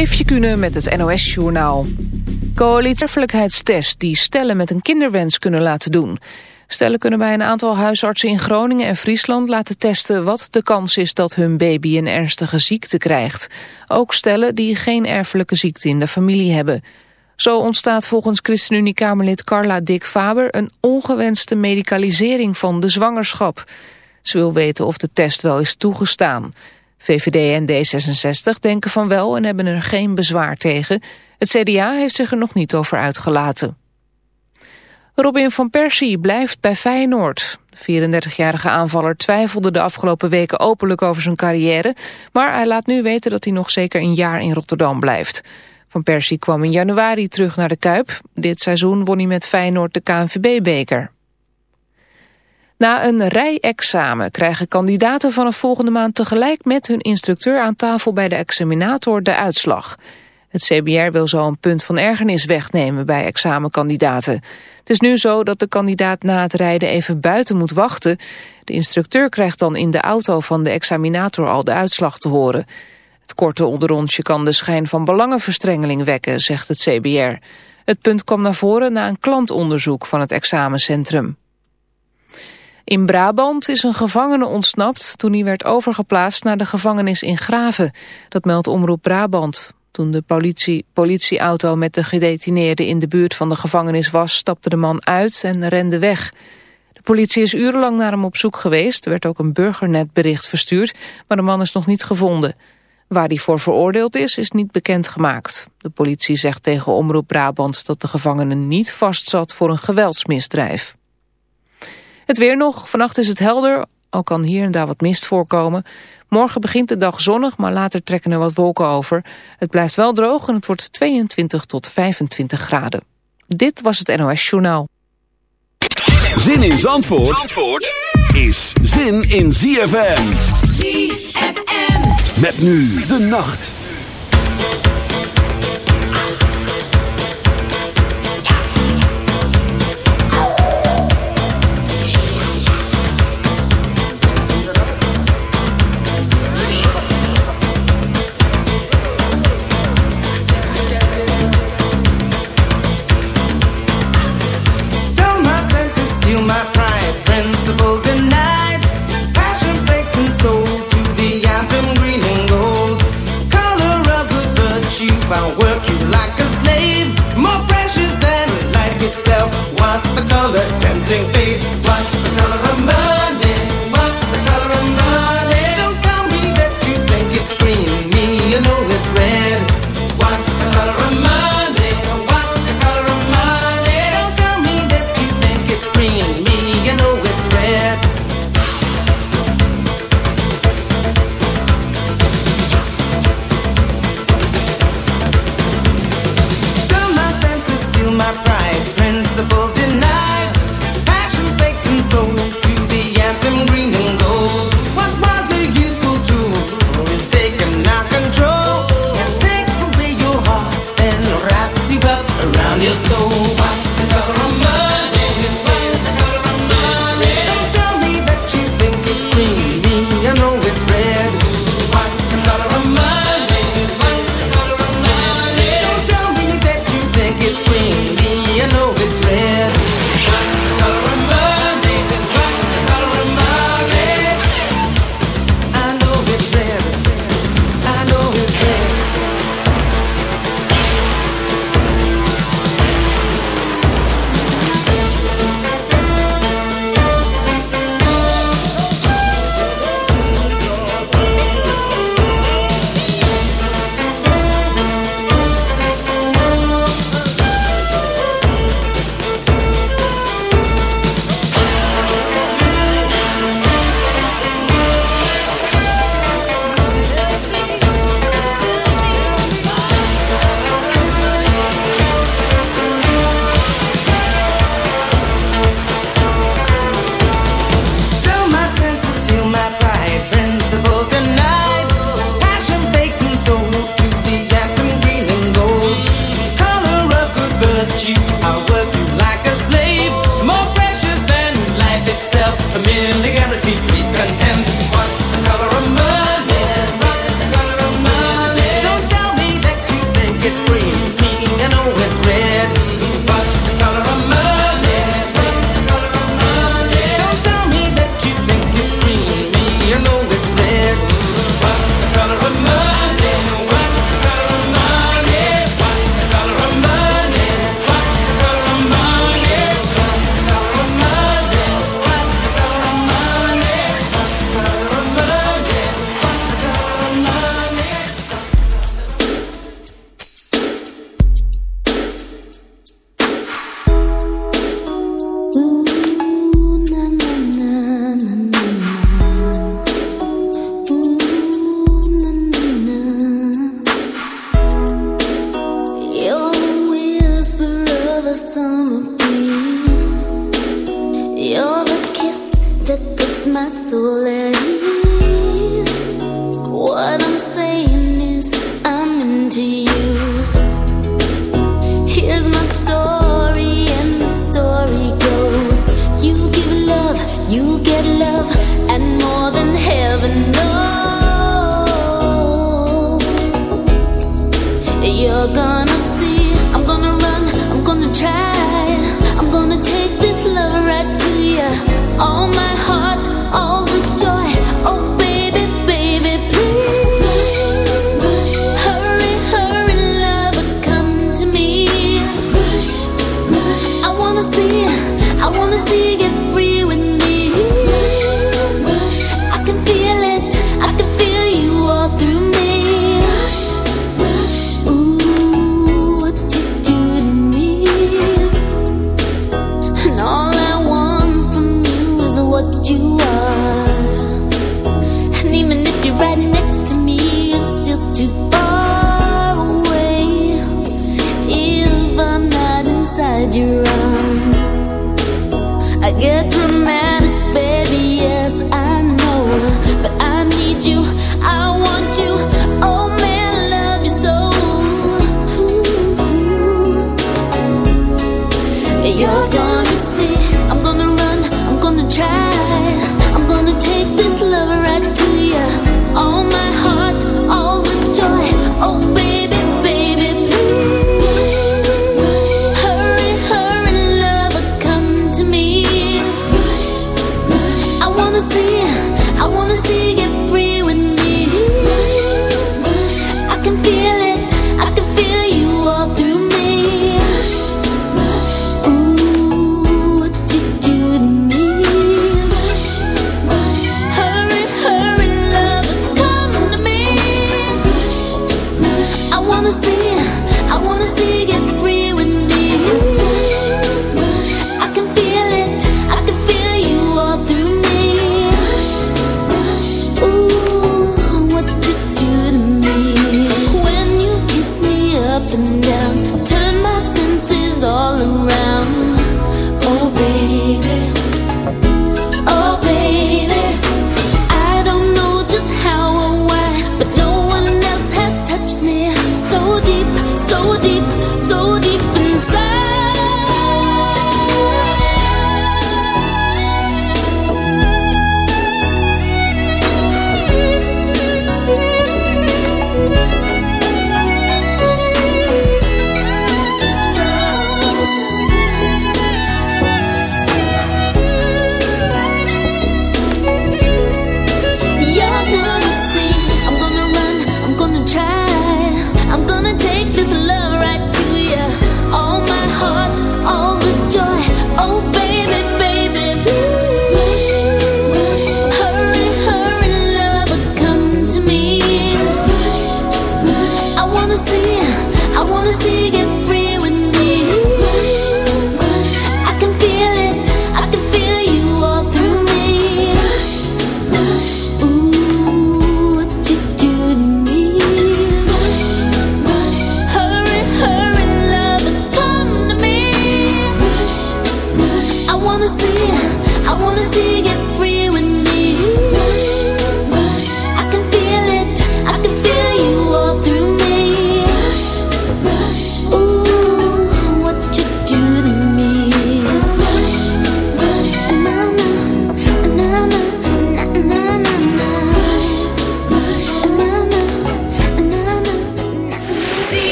Eefje Kunnen met het NOS-journaal. Coalitieerfelijkheidstest die stellen met een kinderwens kunnen laten doen. Stellen kunnen bij een aantal huisartsen in Groningen en Friesland laten testen wat de kans is dat hun baby een ernstige ziekte krijgt. Ook stellen die geen erfelijke ziekte in de familie hebben. Zo ontstaat volgens ChristenUnie-Kamerlid Carla Dick Faber een ongewenste medicalisering van de zwangerschap. Ze wil weten of de test wel is toegestaan. VVD en D66 denken van wel en hebben er geen bezwaar tegen. Het CDA heeft zich er nog niet over uitgelaten. Robin van Persie blijft bij Feyenoord. De 34-jarige aanvaller twijfelde de afgelopen weken openlijk over zijn carrière... maar hij laat nu weten dat hij nog zeker een jaar in Rotterdam blijft. Van Persie kwam in januari terug naar de Kuip. Dit seizoen won hij met Feyenoord de KNVB-beker. Na een rijexamen krijgen kandidaten vanaf volgende maand tegelijk met hun instructeur aan tafel bij de examinator de uitslag. Het CBR wil zo een punt van ergernis wegnemen bij examenkandidaten. Het is nu zo dat de kandidaat na het rijden even buiten moet wachten. De instructeur krijgt dan in de auto van de examinator al de uitslag te horen. Het korte onderrondje kan de schijn van belangenverstrengeling wekken, zegt het CBR. Het punt kwam naar voren na een klantonderzoek van het examencentrum. In Brabant is een gevangene ontsnapt toen hij werd overgeplaatst naar de gevangenis in Graven. Dat meldt Omroep Brabant. Toen de politie, politieauto met de gedetineerde in de buurt van de gevangenis was, stapte de man uit en rende weg. De politie is urenlang naar hem op zoek geweest. Er werd ook een burgernetbericht verstuurd, maar de man is nog niet gevonden. Waar hij voor veroordeeld is, is niet bekendgemaakt. De politie zegt tegen Omroep Brabant dat de gevangene niet vastzat voor een geweldsmisdrijf. Het weer nog. Vannacht is het helder, al kan hier en daar wat mist voorkomen. Morgen begint de dag zonnig, maar later trekken er wat wolken over. Het blijft wel droog en het wordt 22 tot 25 graden. Dit was het NOS Journaal. Zin in Zandvoort, Zandvoort is zin in ZFM. ZFM. Met nu de nacht.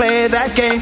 Stumbling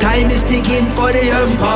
Time is ticking for the empire.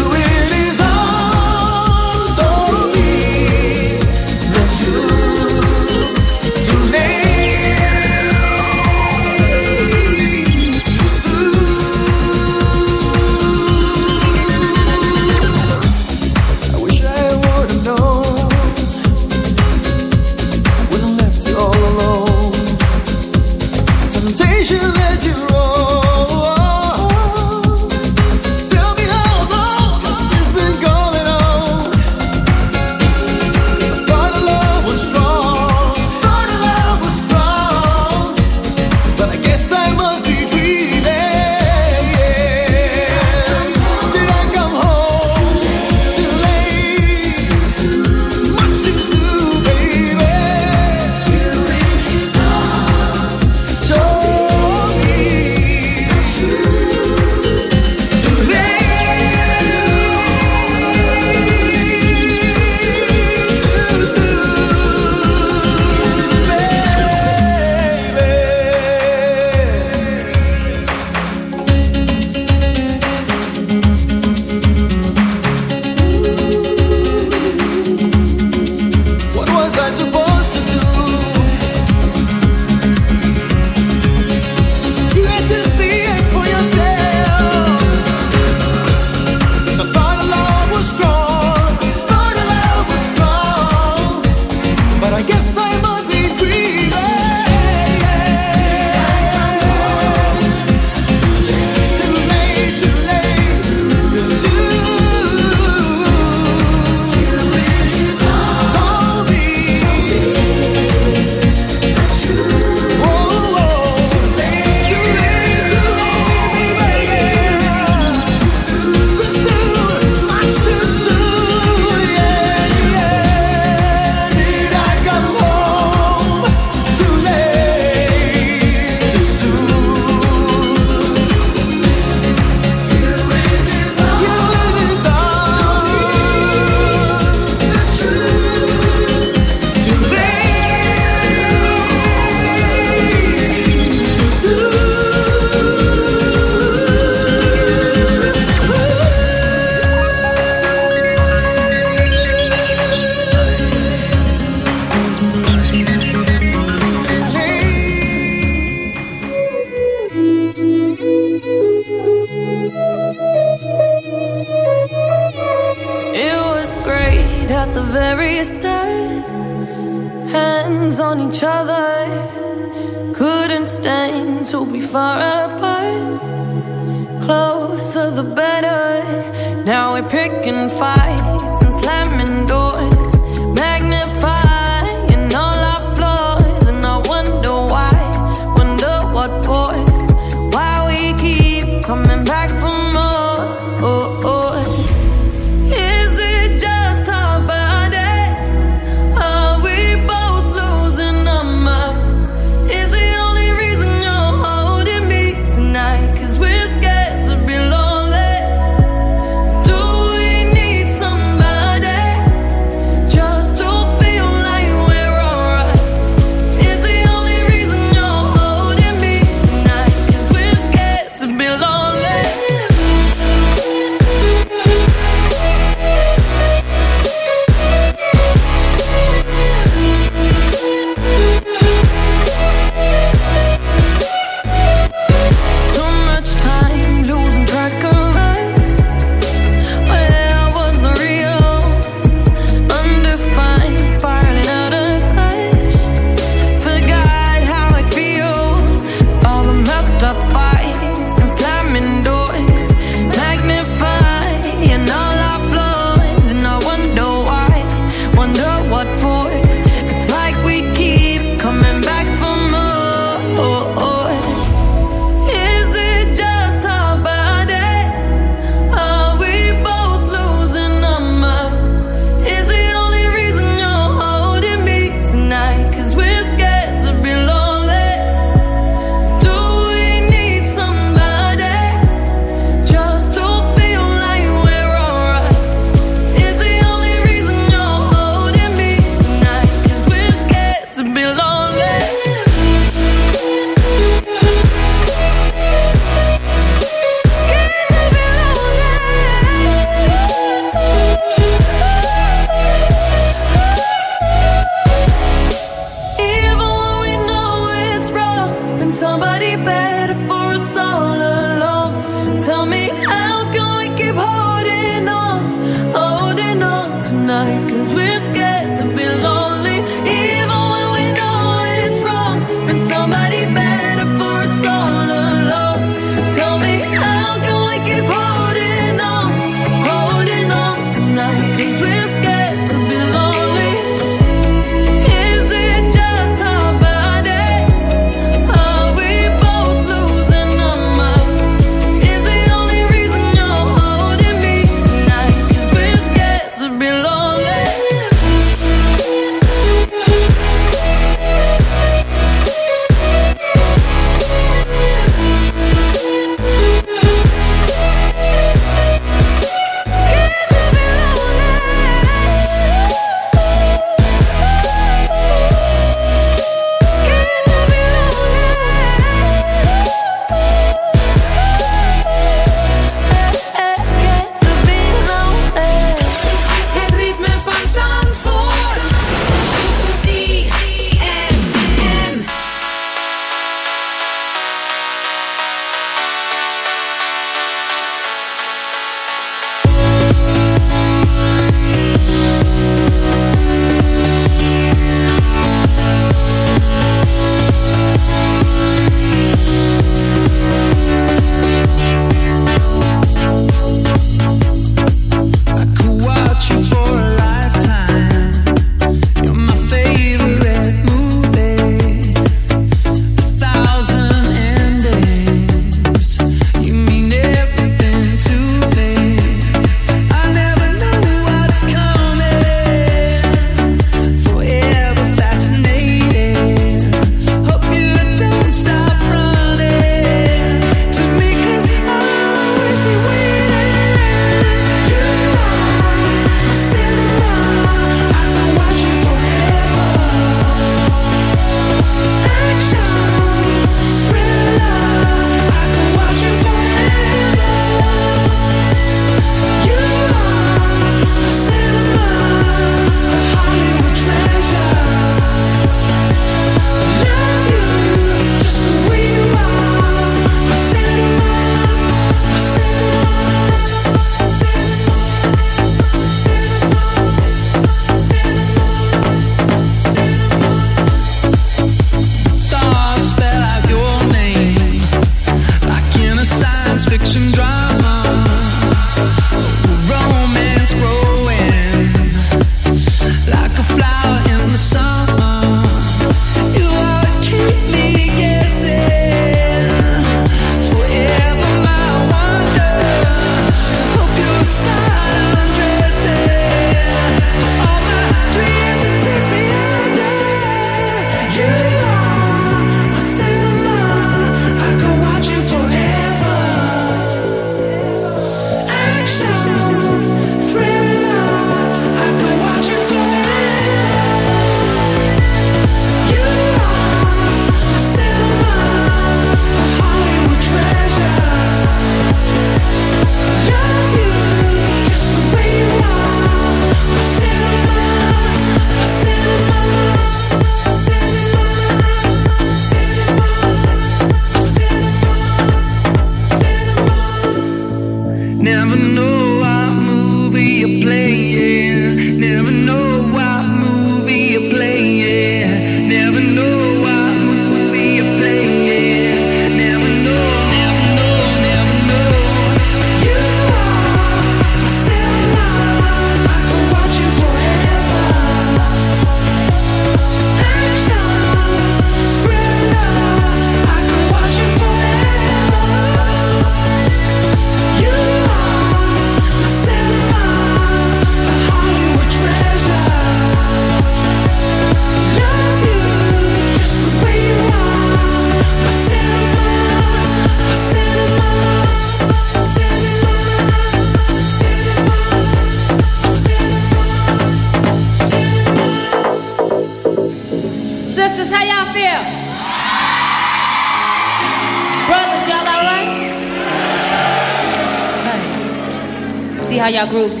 Y'all groove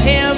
him,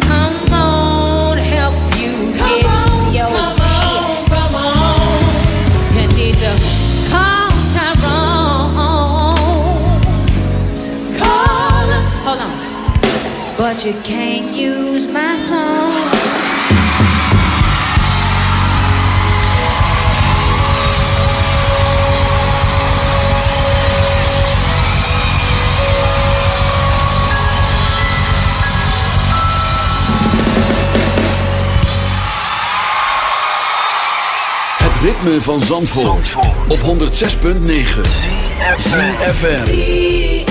But you can't use my phone. Het ritme van Zandvoort, op 106.9 FM.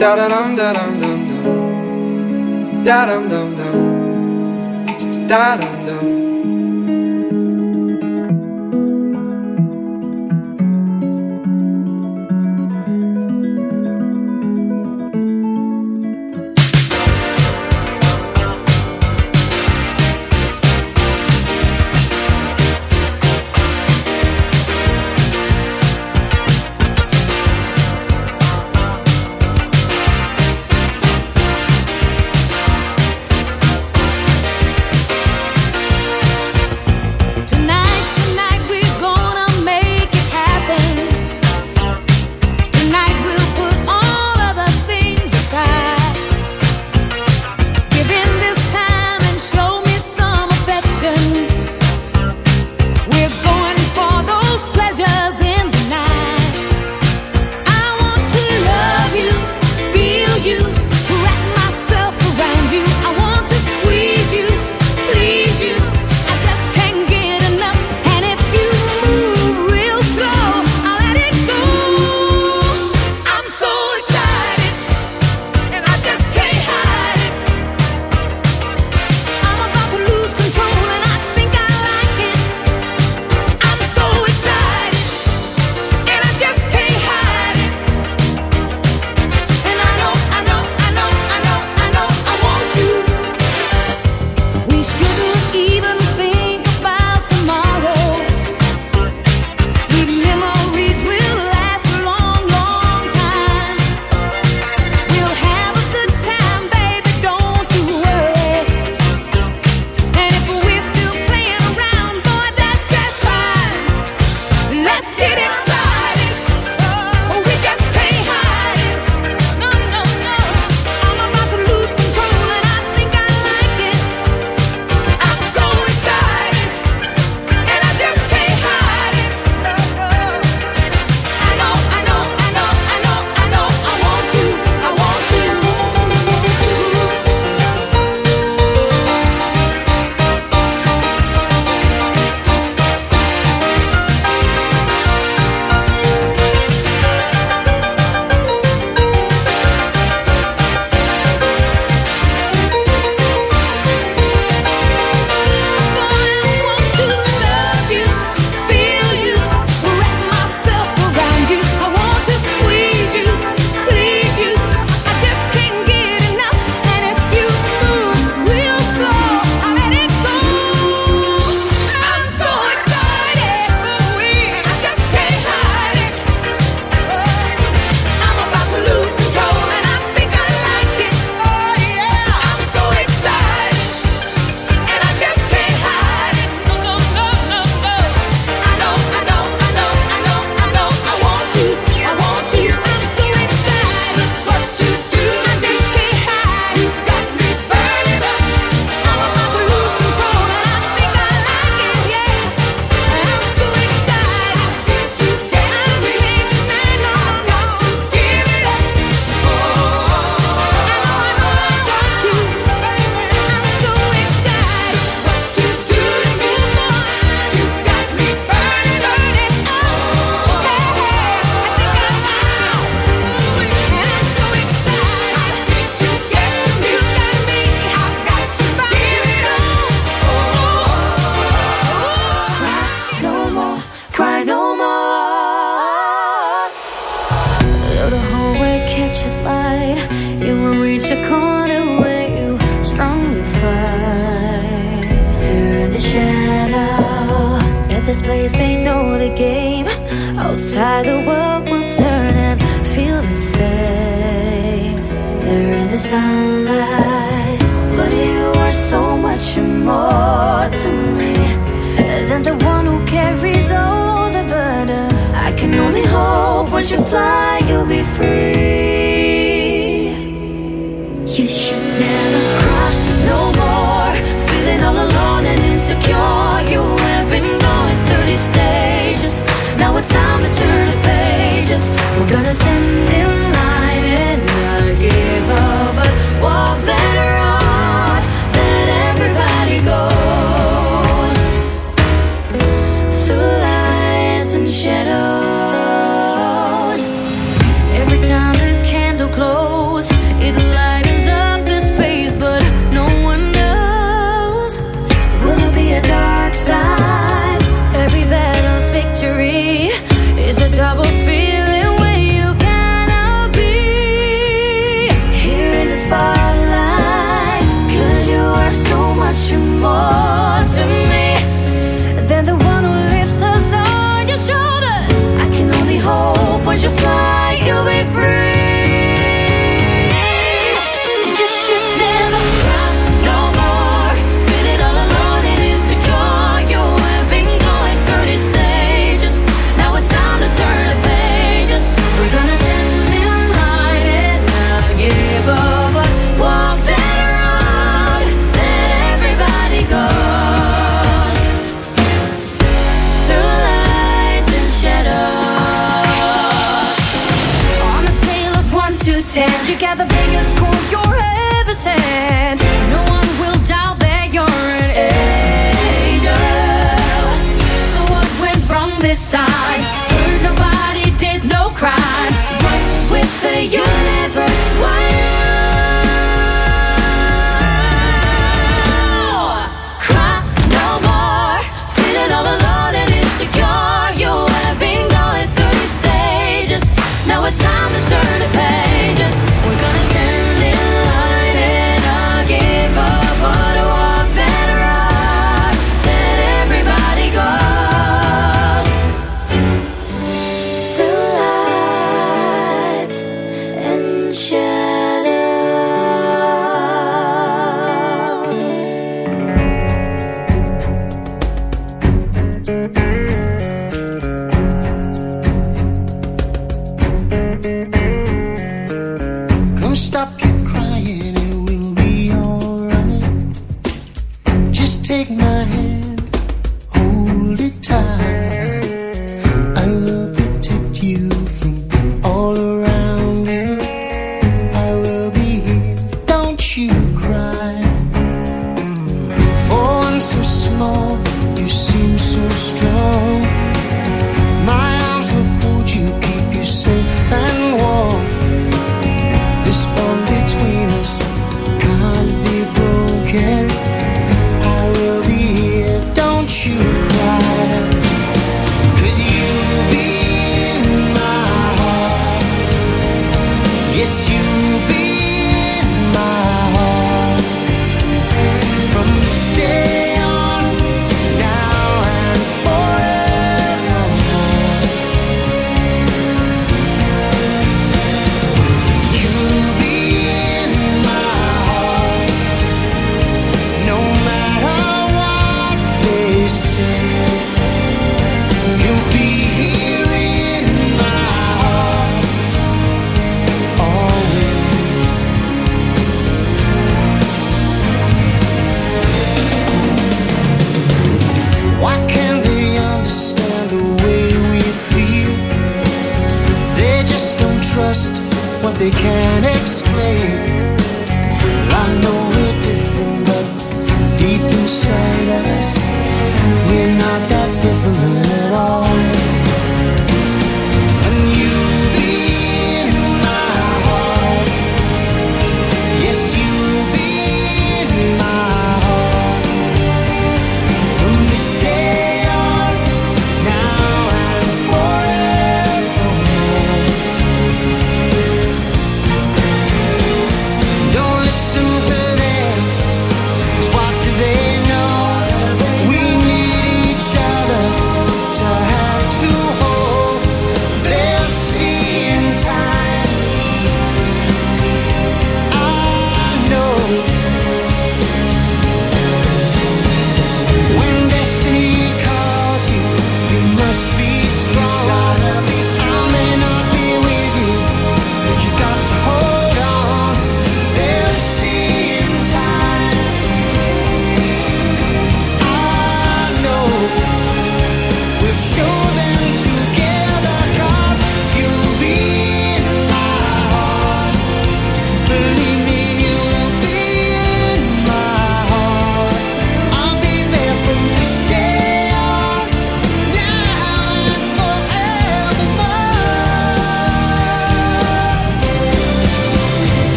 Da da dum da dum dum dum. Da dum dum dum. Da dum dum.